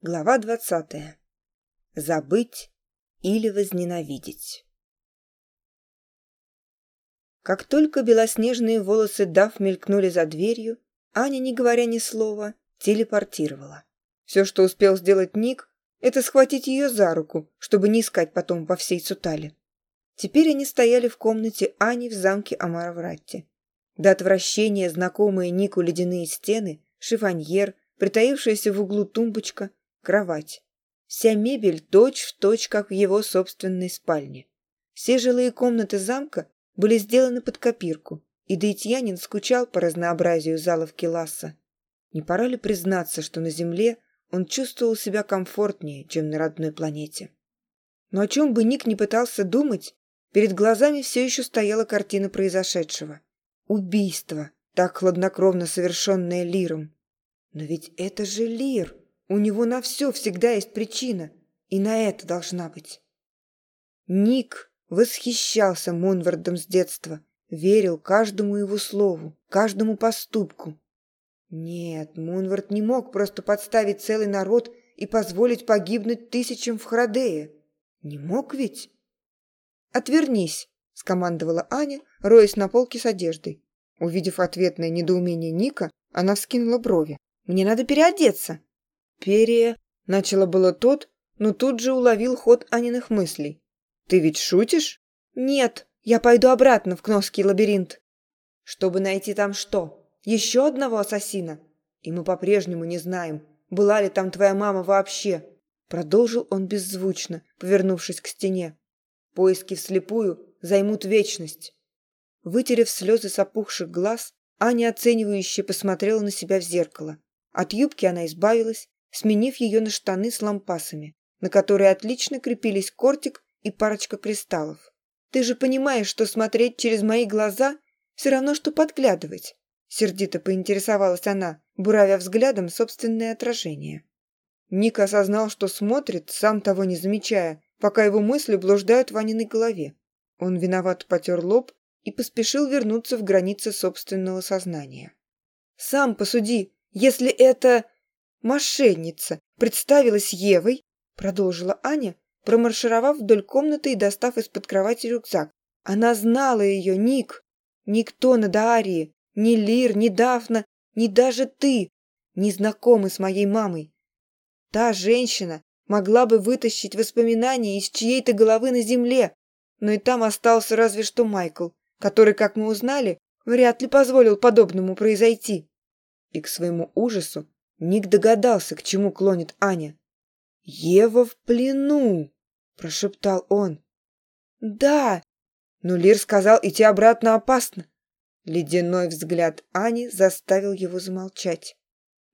Глава 20. Забыть или возненавидеть. Как только белоснежные волосы Дав мелькнули за дверью, Аня, не говоря ни слова, телепортировала. Все, что успел сделать Ник, это схватить ее за руку, чтобы не искать потом по всей Цутале. Теперь они стояли в комнате Ани в замке Амаравратти. До отвращения знакомые Нику ледяные стены, шифоньер, притаившаяся в углу тумбочка – кровать. Вся мебель точь в точь, как в его собственной спальне. Все жилые комнаты замка были сделаны под копирку, и Дейтьянин скучал по разнообразию залов Келаса. Не пора ли признаться, что на Земле он чувствовал себя комфортнее, чем на родной планете? Но о чем бы Ник не пытался думать, перед глазами все еще стояла картина произошедшего. Убийство, так хладнокровно совершенное Лиром. Но ведь это же Лир! У него на все всегда есть причина, и на это должна быть. Ник восхищался Монвардом с детства, верил каждому его слову, каждому поступку. Нет, Монвард не мог просто подставить целый народ и позволить погибнуть тысячам в Храдее. Не мог ведь? «Отвернись», — скомандовала Аня, роясь на полке с одеждой. Увидев ответное недоумение Ника, она вскинула брови. «Мне надо переодеться!» перья», — начало было тот, но тут же уловил ход Аниных мыслей. «Ты ведь шутишь?» «Нет, я пойду обратно в Кносский лабиринт». «Чтобы найти там что? Еще одного ассасина? И мы по-прежнему не знаем, была ли там твоя мама вообще?» Продолжил он беззвучно, повернувшись к стене. «Поиски вслепую займут вечность». Вытерев слезы с опухших глаз, Аня оценивающе посмотрела на себя в зеркало. От юбки она избавилась, сменив ее на штаны с лампасами, на которые отлично крепились кортик и парочка кристаллов. «Ты же понимаешь, что смотреть через мои глаза все равно, что подглядывать», сердито поинтересовалась она, буравя взглядом собственное отражение. Ник осознал, что смотрит, сам того не замечая, пока его мысли блуждают в Аниной голове. Он виноват потер лоб и поспешил вернуться в границы собственного сознания. «Сам посуди, если это...» «Мошенница!» представилась Евой, продолжила Аня, промаршировав вдоль комнаты и достав из-под кровати рюкзак. Она знала ее, Ник. Никто на Даарии, ни Лир, ни Дафна, ни даже ты не знакомы с моей мамой. Та женщина могла бы вытащить воспоминания из чьей-то головы на земле, но и там остался разве что Майкл, который, как мы узнали, вряд ли позволил подобному произойти. И к своему ужасу Ник догадался, к чему клонит Аня. «Ева в плену!» – прошептал он. «Да!» Но Лир сказал, идти обратно опасно. Ледяной взгляд Ани заставил его замолчать.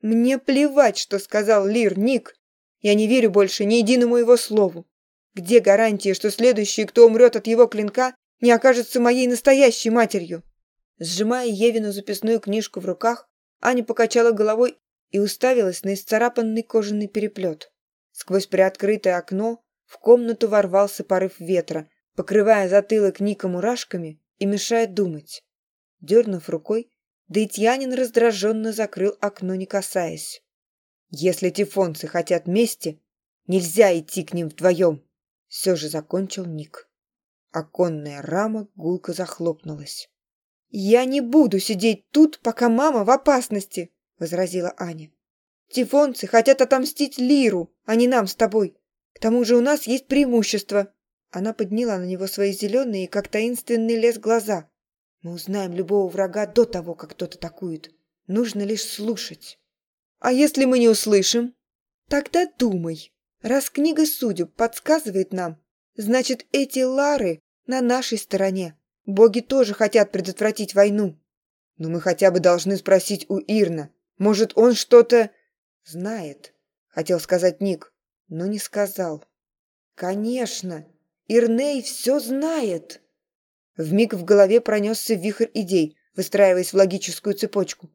«Мне плевать, что сказал Лир, Ник. Я не верю больше ни единому его слову. Где гарантия, что следующий, кто умрет от его клинка, не окажется моей настоящей матерью?» Сжимая Евину записную книжку в руках, Аня покачала головой и уставилась на исцарапанный кожаный переплет. Сквозь приоткрытое окно в комнату ворвался порыв ветра, покрывая затылок Ника мурашками и мешая думать. Дернув рукой, Дейтьянин раздраженно закрыл окно, не касаясь. «Если тифонцы хотят мести, нельзя идти к ним вдвоем!» Все же закончил Ник. Оконная рама гулко захлопнулась. «Я не буду сидеть тут, пока мама в опасности!» — возразила Аня. «Тифонцы хотят отомстить Лиру, а не нам с тобой. К тому же у нас есть преимущество». Она подняла на него свои зеленые, как таинственный лес, глаза. «Мы узнаем любого врага до того, как кто-то атакует. Нужно лишь слушать». «А если мы не услышим?» «Тогда думай. Раз книга судеб подсказывает нам, значит, эти лары на нашей стороне. Боги тоже хотят предотвратить войну». «Но мы хотя бы должны спросить у Ирна, может, он что-то знает, хотел сказать Ник, но не сказал. Конечно, Ирней все знает. В миг в голове пронесся вихрь идей, выстраиваясь в логическую цепочку.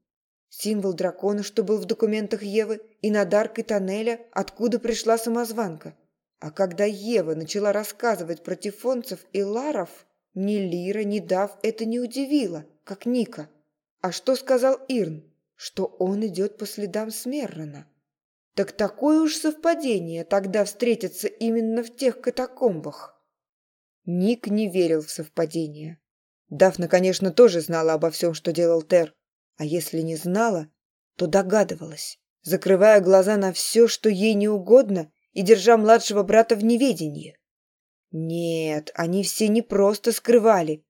Символ дракона, что был в документах Евы, и надарк и тоннеля, откуда пришла самозванка. А когда Ева начала рассказывать про тифонцев и ларов, ни Лира, ни Дав это не удивило, как Ника. А что сказал Ирн? что он идет по следам Смеррона. Так такое уж совпадение тогда встретиться именно в тех катакомбах. Ник не верил в совпадение. Дафна, конечно, тоже знала обо всем, что делал Тер. А если не знала, то догадывалась, закрывая глаза на все, что ей не угодно, и держа младшего брата в неведении. Нет, они все не просто скрывали.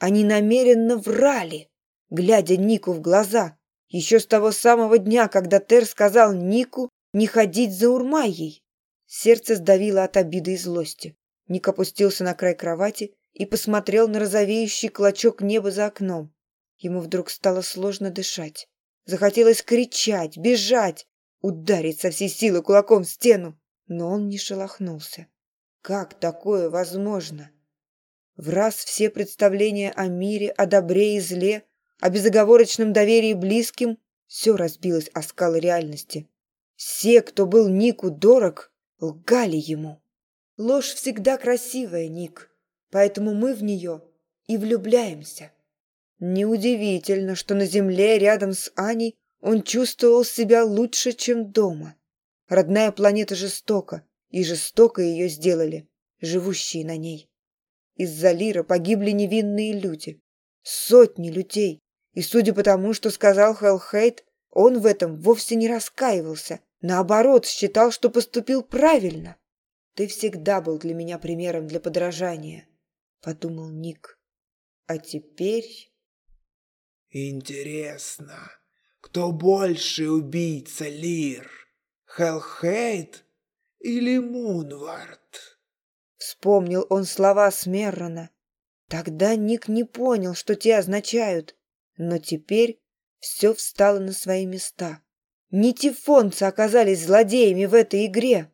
Они намеренно врали, глядя Нику в глаза — еще с того самого дня, когда Тер сказал Нику не ходить за Урмайей. Сердце сдавило от обиды и злости. Ник опустился на край кровати и посмотрел на розовеющий клочок неба за окном. Ему вдруг стало сложно дышать. Захотелось кричать, бежать, ударить со всей силы кулаком в стену, но он не шелохнулся. Как такое возможно? В раз все представления о мире, о добре и зле о безоговорочном доверии близким, все разбилось о скалы реальности. Все, кто был Нику дорог, лгали ему. Ложь всегда красивая, Ник, поэтому мы в нее и влюбляемся. Неудивительно, что на земле рядом с Аней он чувствовал себя лучше, чем дома. Родная планета жестока, и жестоко ее сделали, живущие на ней. Из-за Лира погибли невинные люди, сотни людей, и судя по тому, что сказал Хелхейт, он в этом вовсе не раскаивался. Наоборот, считал, что поступил правильно. «Ты всегда был для меня примером для подражания», — подумал Ник. «А теперь...» «Интересно, кто больше убийца Лир? Хелхейт или Мунвард?» Вспомнил он слова Смеррона. Тогда Ник не понял, что те означают но теперь все встало на свои места. Нитифонцы оказались злодеями в этой игре.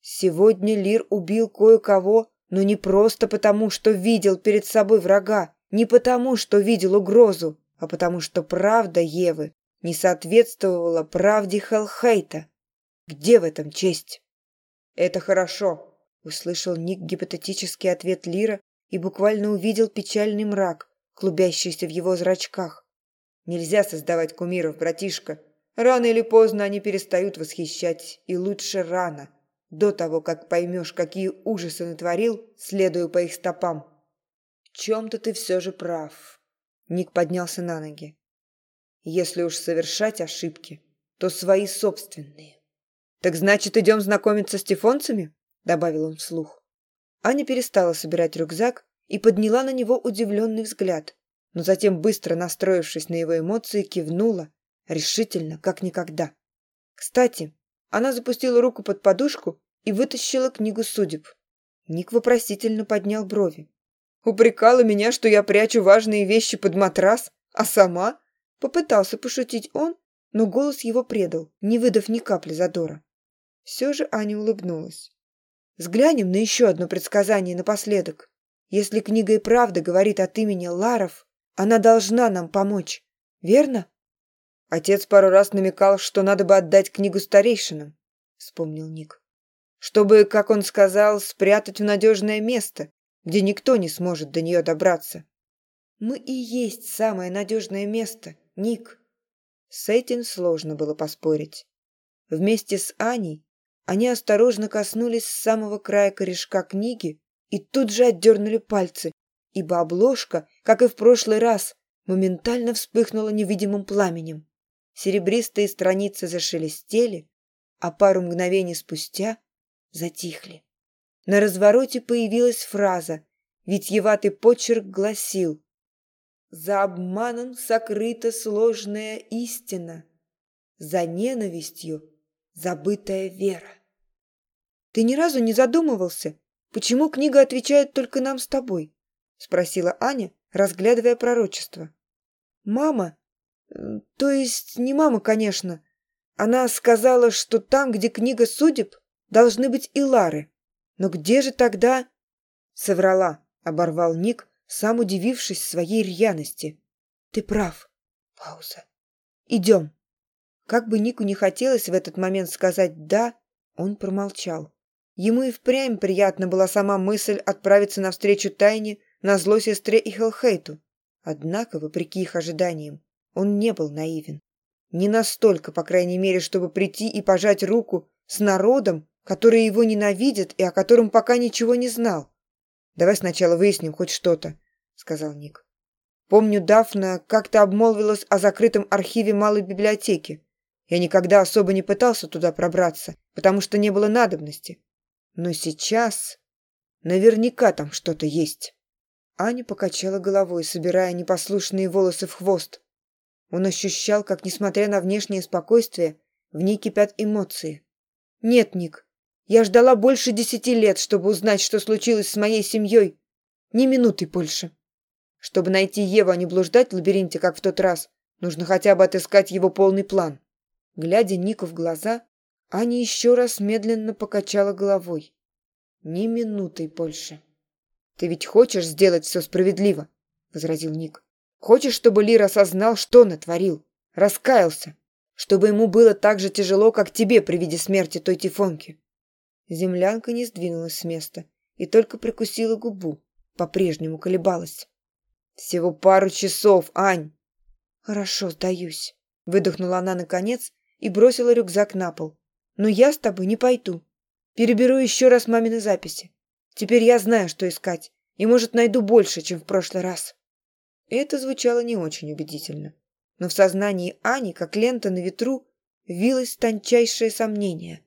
Сегодня Лир убил кое-кого, но не просто потому, что видел перед собой врага, не потому, что видел угрозу, а потому, что правда Евы не соответствовала правде Хелхейта. Где в этом честь? «Это хорошо», — услышал Ник гипотетический ответ Лира и буквально увидел печальный мрак, клубящиеся в его зрачках. Нельзя создавать кумиров, братишка. Рано или поздно они перестают восхищать, и лучше рано, до того, как поймешь, какие ужасы натворил, следуя по их стопам. В чем-то ты все же прав. Ник поднялся на ноги. Если уж совершать ошибки, то свои собственные. Так значит, идем знакомиться с тифонцами? Добавил он вслух. Аня перестала собирать рюкзак и подняла на него удивленный взгляд, но затем, быстро настроившись на его эмоции, кивнула, решительно, как никогда. Кстати, она запустила руку под подушку и вытащила книгу судеб. Ник вопросительно поднял брови. «Упрекала меня, что я прячу важные вещи под матрас, а сама?» Попытался пошутить он, но голос его предал, не выдав ни капли задора. Все же Аня улыбнулась. «Взглянем на еще одно предсказание напоследок». Если книга и правда говорит от имени Ларов, она должна нам помочь, верно?» Отец пару раз намекал, что надо бы отдать книгу старейшинам, вспомнил Ник. Чтобы, как он сказал, спрятать в надежное место, где никто не сможет до нее добраться. Мы и есть самое надежное место, Ник. С этим сложно было поспорить. Вместе с Аней они осторожно коснулись самого края корешка книги, и тут же отдернули пальцы, ибо обложка, как и в прошлый раз, моментально вспыхнула невидимым пламенем. Серебристые страницы зашелестели, а пару мгновений спустя затихли. На развороте появилась фраза, ведь еватый почерк гласил «За обманом сокрыта сложная истина, за ненавистью забытая вера». «Ты ни разу не задумывался?» почему книга отвечает только нам с тобой спросила аня разглядывая пророчество. Мама? То есть не мама конечно. Она сказала что там где книга судеб должны быть и лары. Но где же тогда соврала оборвал ник сам удивившись своей рьяности. Ты прав пауза. Идем как бы нику не хотелось в этот момент сказать да он промолчал. Ему и впрямь приятна была сама мысль отправиться навстречу тайне на зло сестре и Хелхейту. Однако, вопреки их ожиданиям, он не был наивен. Не настолько, по крайней мере, чтобы прийти и пожать руку с народом, который его ненавидит и о котором пока ничего не знал. «Давай сначала выясним хоть что-то», — сказал Ник. «Помню, Дафна как-то обмолвилась о закрытом архиве малой библиотеки. Я никогда особо не пытался туда пробраться, потому что не было надобности. Ну Но сейчас наверняка там что-то есть. Аня покачала головой, собирая непослушные волосы в хвост. Он ощущал, как, несмотря на внешнее спокойствие, в ней кипят эмоции. «Нет, Ник, я ждала больше десяти лет, чтобы узнать, что случилось с моей семьей. Ни минуты больше. Чтобы найти Еву, а не блуждать в лабиринте, как в тот раз, нужно хотя бы отыскать его полный план». Глядя Нику в глаза, Аня еще раз медленно покачала головой. «Ни минутой больше». «Ты ведь хочешь сделать все справедливо?» — возразил Ник. «Хочешь, чтобы Лир осознал, что натворил? Раскаялся? Чтобы ему было так же тяжело, как тебе при виде смерти той тифонки?» Землянка не сдвинулась с места и только прикусила губу, по-прежнему колебалась. «Всего пару часов, Ань!» «Хорошо, сдаюсь», — выдохнула она наконец и бросила рюкзак на пол, но я с тобой не пойду. Переберу еще раз мамины записи. Теперь я знаю, что искать, и, может, найду больше, чем в прошлый раз». Это звучало не очень убедительно, но в сознании Ани, как лента на ветру, вилось тончайшее сомнение.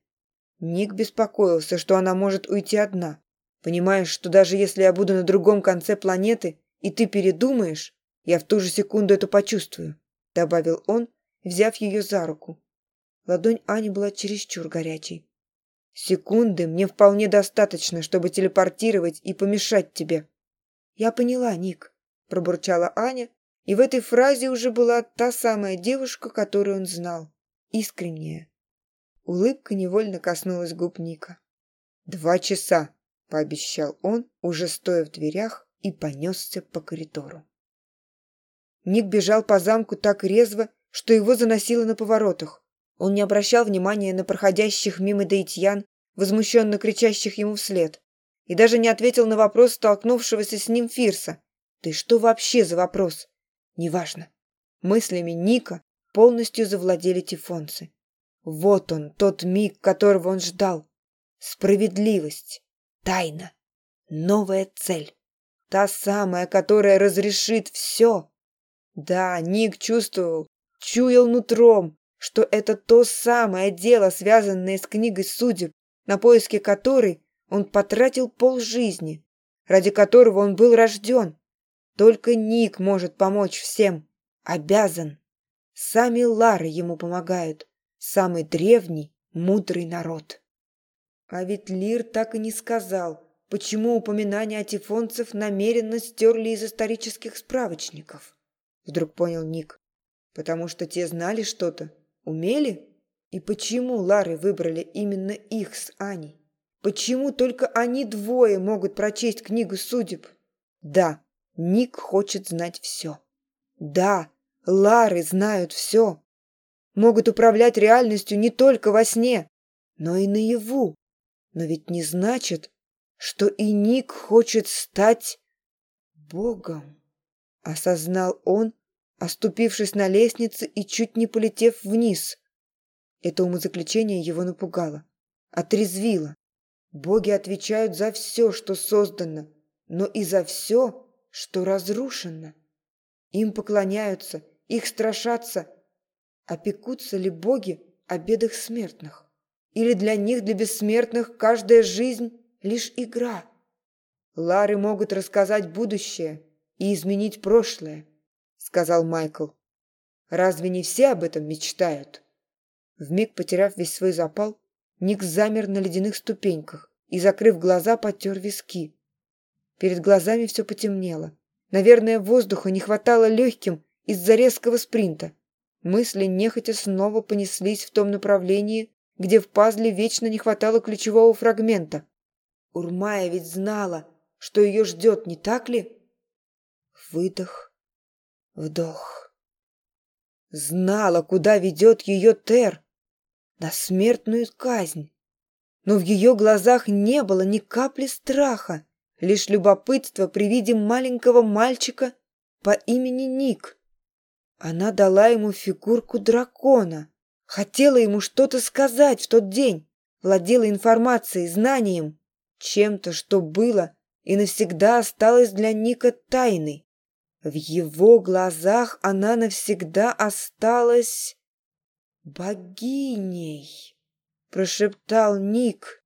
Ник беспокоился, что она может уйти одна. Понимаешь, что даже если я буду на другом конце планеты, и ты передумаешь, я в ту же секунду это почувствую», — добавил он, взяв ее за руку Ладонь Ани была чересчур горячей. «Секунды мне вполне достаточно, чтобы телепортировать и помешать тебе». «Я поняла, Ник», — пробурчала Аня, и в этой фразе уже была та самая девушка, которую он знал, искренняя. Улыбка невольно коснулась губ Ника. «Два часа», — пообещал он, уже стоя в дверях, и понесся по коридору. Ник бежал по замку так резво, что его заносило на поворотах. Он не обращал внимания на проходящих мимо даитьян, возмущенно кричащих ему вслед, и даже не ответил на вопрос столкнувшегося с ним Фирса. «Ты что вообще за вопрос?» «Неважно». Мыслями Ника полностью завладели тифонцы. Вот он, тот миг, которого он ждал. Справедливость, тайна, новая цель. Та самая, которая разрешит все. Да, Ник чувствовал, чуял нутром, что это то самое дело, связанное с книгой судеб, на поиски которой он потратил полжизни, ради которого он был рожден. Только Ник может помочь всем. Обязан. Сами Лары ему помогают. Самый древний, мудрый народ. А ведь Лир так и не сказал, почему упоминания о Тифонцев намеренно стерли из исторических справочников. Вдруг понял Ник. Потому что те знали что-то, Умели? И почему Лары выбрали именно их с Аней? Почему только они двое могут прочесть книгу судеб? Да, Ник хочет знать все. Да, Лары знают все. Могут управлять реальностью не только во сне, но и наяву. Но ведь не значит, что и Ник хочет стать Богом, осознал он, оступившись на лестнице и чуть не полетев вниз. Это умозаключение его напугало, отрезвило. Боги отвечают за все, что создано, но и за все, что разрушено. Им поклоняются, их страшатся. Опекутся ли боги о бедах смертных? Или для них, для бессмертных, каждая жизнь — лишь игра? Лары могут рассказать будущее и изменить прошлое сказал Майкл. «Разве не все об этом мечтают?» В миг, потеряв весь свой запал, Ник замер на ледяных ступеньках и, закрыв глаза, потер виски. Перед глазами все потемнело. Наверное, воздуха не хватало легким из-за резкого спринта. Мысли нехотя снова понеслись в том направлении, где в пазле вечно не хватало ключевого фрагмента. Урмая ведь знала, что ее ждет, не так ли? Выдох Вдох. Знала, куда ведет ее Тер. На смертную казнь. Но в ее глазах не было ни капли страха, лишь любопытство при виде маленького мальчика по имени Ник. Она дала ему фигурку дракона. Хотела ему что-то сказать в тот день. Владела информацией, знанием. Чем-то, что было и навсегда осталось для Ника тайной. В его глазах она навсегда осталась богиней, прошептал Ник.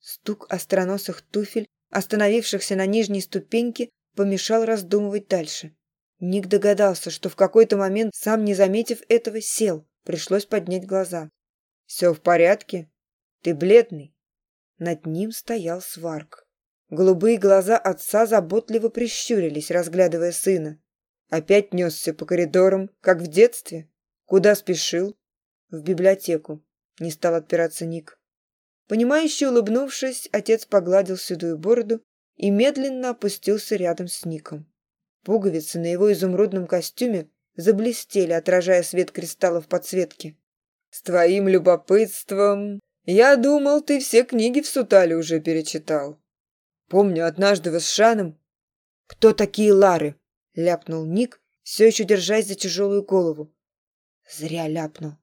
Стук остроносых туфель, остановившихся на нижней ступеньке, помешал раздумывать дальше. Ник догадался, что в какой-то момент, сам не заметив этого, сел. Пришлось поднять глаза. «Все в порядке? Ты бледный?» Над ним стоял сварк. Голубые глаза отца заботливо прищурились, разглядывая сына. Опять несся по коридорам, как в детстве. Куда спешил? В библиотеку. Не стал отпираться Ник. Понимающе улыбнувшись, отец погладил седую бороду и медленно опустился рядом с Ником. Пуговицы на его изумрудном костюме заблестели, отражая свет кристаллов подсветки. «С твоим любопытством! Я думал, ты все книги в Сутале уже перечитал», Помню, однажды вы с Шаном...» «Кто такие Лары?» — ляпнул Ник, все еще держась за тяжелую голову. Зря ляпнул.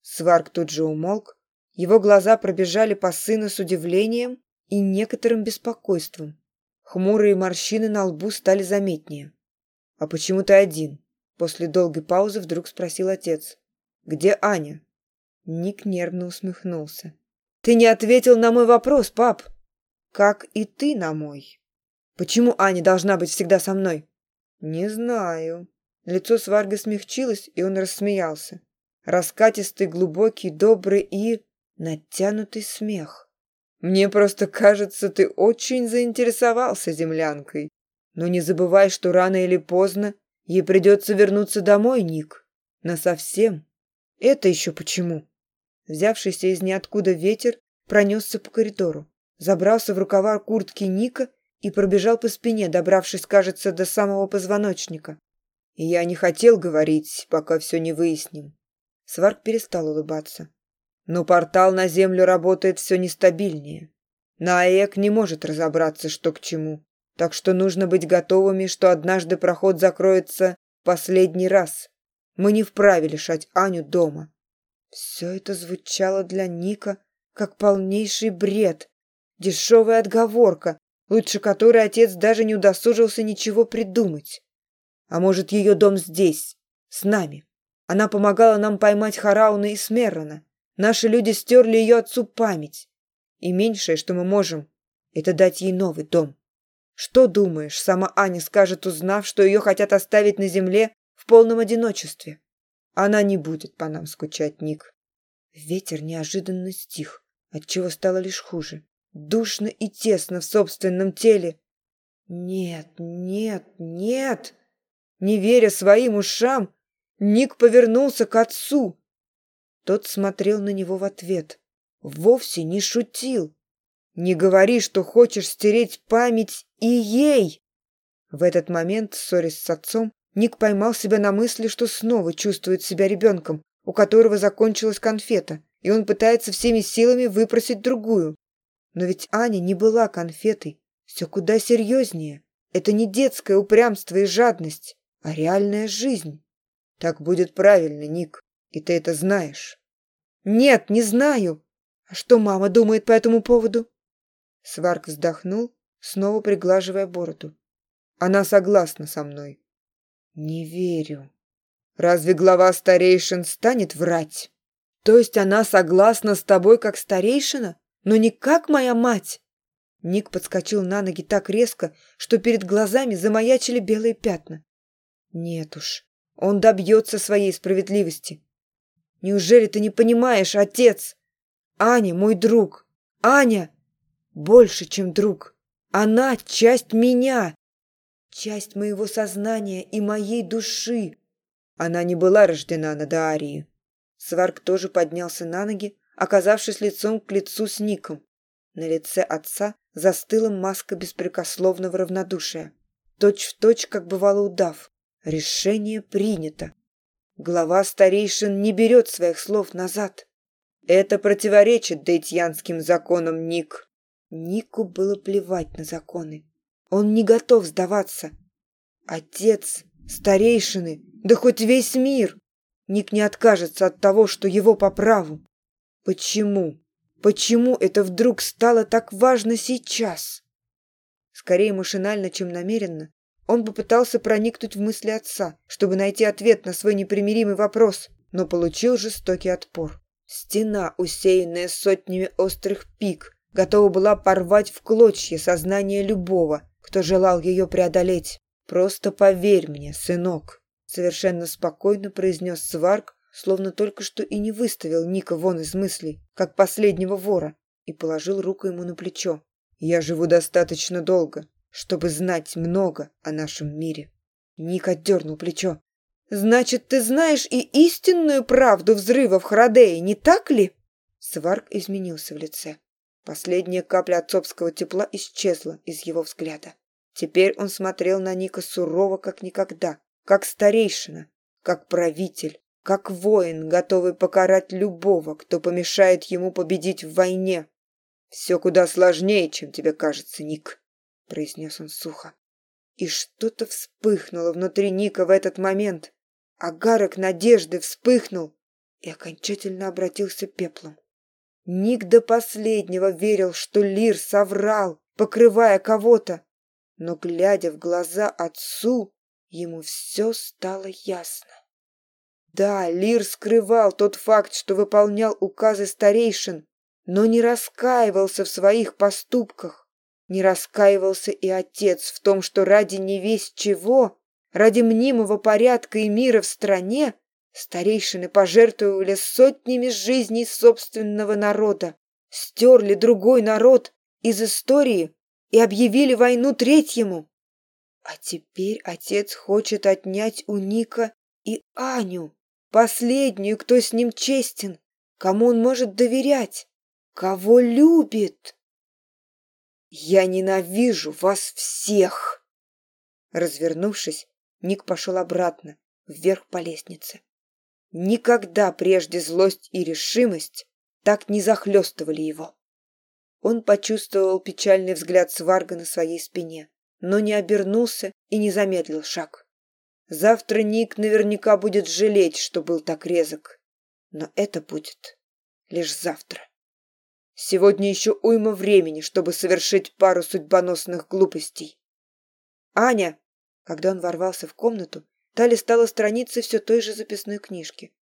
Сварк тут же умолк. Его глаза пробежали по сыну с удивлением и некоторым беспокойством. Хмурые морщины на лбу стали заметнее. «А почему ты один?» После долгой паузы вдруг спросил отец. «Где Аня?» Ник нервно усмехнулся. «Ты не ответил на мой вопрос, пап!» как и ты на мой. Почему Аня должна быть всегда со мной? Не знаю. Лицо Сварга смягчилось, и он рассмеялся. Раскатистый, глубокий, добрый и натянутый смех. Мне просто кажется, ты очень заинтересовался землянкой. Но не забывай, что рано или поздно ей придется вернуться домой, Ник. На совсем? Это еще почему? Взявшийся из ниоткуда ветер пронесся по коридору забрался в рукава куртки Ника и пробежал по спине, добравшись, кажется, до самого позвоночника. «Я не хотел говорить, пока все не выясним». Сварк перестал улыбаться. «Но портал на Землю работает все нестабильнее. Наэк не может разобраться, что к чему, так что нужно быть готовыми, что однажды проход закроется последний раз. Мы не вправе лишать Аню дома». Все это звучало для Ника как полнейший бред, дешевая отговорка. Лучше которой отец даже не удосужился ничего придумать. А может ее дом здесь с нами? Она помогала нам поймать харауна и смеррона. Наши люди стерли ее отцу память. И меньшее что мы можем это дать ей новый дом. Что думаешь? Сама аня скажет узнав что ее хотят оставить на земле в полном одиночестве. Она не будет по нам скучать ник. Ветер неожиданно стих отчего стало лишь хуже душно и тесно в собственном теле. Нет, нет, нет! Не веря своим ушам, Ник повернулся к отцу. Тот смотрел на него в ответ. Вовсе не шутил. Не говори, что хочешь стереть память и ей. В этот момент, ссорясь с отцом, Ник поймал себя на мысли, что снова чувствует себя ребенком, у которого закончилась конфета, и он пытается всеми силами выпросить другую. Но ведь Аня не была конфетой. Все куда серьезнее. Это не детское упрямство и жадность, а реальная жизнь. Так будет правильно, Ник. И ты это знаешь. Нет, не знаю. А что мама думает по этому поводу? Сварк вздохнул, снова приглаживая бороду. Она согласна со мной. Не верю. Разве глава старейшин станет врать? То есть она согласна с тобой как старейшина? Ну но не как моя мать!» Ник подскочил на ноги так резко, что перед глазами замаячили белые пятна. «Нет уж, он добьется своей справедливости. Неужели ты не понимаешь, отец? Аня мой друг. Аня больше, чем друг. Она часть меня, часть моего сознания и моей души». Она не была рождена на Дарии. Сварк тоже поднялся на ноги, оказавшись лицом к лицу с Ником. На лице отца застыла маска беспрекословного равнодушия. Точь в точь, как бывало удав. Решение принято. Глава старейшин не берет своих слов назад. Это противоречит дейтьянским законам, Ник. Нику было плевать на законы. Он не готов сдаваться. Отец, старейшины, да хоть весь мир. Ник не откажется от того, что его по праву. Почему? Почему это вдруг стало так важно сейчас? Скорее машинально, чем намеренно, он попытался проникнуть в мысли отца, чтобы найти ответ на свой непримиримый вопрос, но получил жестокий отпор. Стена, усеянная сотнями острых пик, готова была порвать в клочья сознание любого, кто желал ее преодолеть. «Просто поверь мне, сынок», — совершенно спокойно произнес Сварк, словно только что и не выставил Ника вон из мыслей, как последнего вора, и положил руку ему на плечо. «Я живу достаточно долго, чтобы знать много о нашем мире». Ник отдернул плечо. «Значит, ты знаешь и истинную правду взрыва в Храдее, не так ли?» Сварк изменился в лице. Последняя капля отцовского тепла исчезла из его взгляда. Теперь он смотрел на Ника сурово, как никогда, как старейшина, как правитель, как воин, готовый покарать любого, кто помешает ему победить в войне. Все куда сложнее, чем тебе кажется, Ник, — произнес он сухо. И что-то вспыхнуло внутри Ника в этот момент. Агарок надежды вспыхнул и окончательно обратился пеплом. Ник до последнего верил, что Лир соврал, покрывая кого-то. Но, глядя в глаза отцу, ему все стало ясно. Да, Лир скрывал тот факт, что выполнял указы старейшин, но не раскаивался в своих поступках. Не раскаивался и отец в том, что ради невесть чего, ради мнимого порядка и мира в стране, старейшины пожертвовали сотнями жизней собственного народа, стерли другой народ из истории и объявили войну третьему. А теперь отец хочет отнять у Ника и Аню последнюю, кто с ним честен, кому он может доверять, кого любит. Я ненавижу вас всех. Развернувшись, Ник пошел обратно, вверх по лестнице. Никогда прежде злость и решимость так не захлестывали его. Он почувствовал печальный взгляд Сварга на своей спине, но не обернулся и не замедлил шаг. Завтра Ник наверняка будет жалеть, что был так резок. Но это будет лишь завтра. Сегодня еще уйма времени, чтобы совершить пару судьбоносных глупостей. Аня, когда он ворвался в комнату, тали стала страницы все той же записной книжки.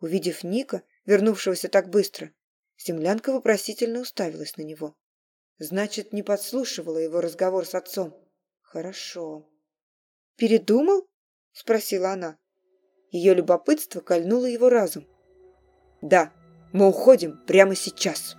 Увидев Ника, вернувшегося так быстро, землянка вопросительно уставилась на него. Значит, не подслушивала его разговор с отцом. Хорошо. Передумал? спросила она. Ее любопытство кольнуло его разум. «Да, мы уходим прямо сейчас».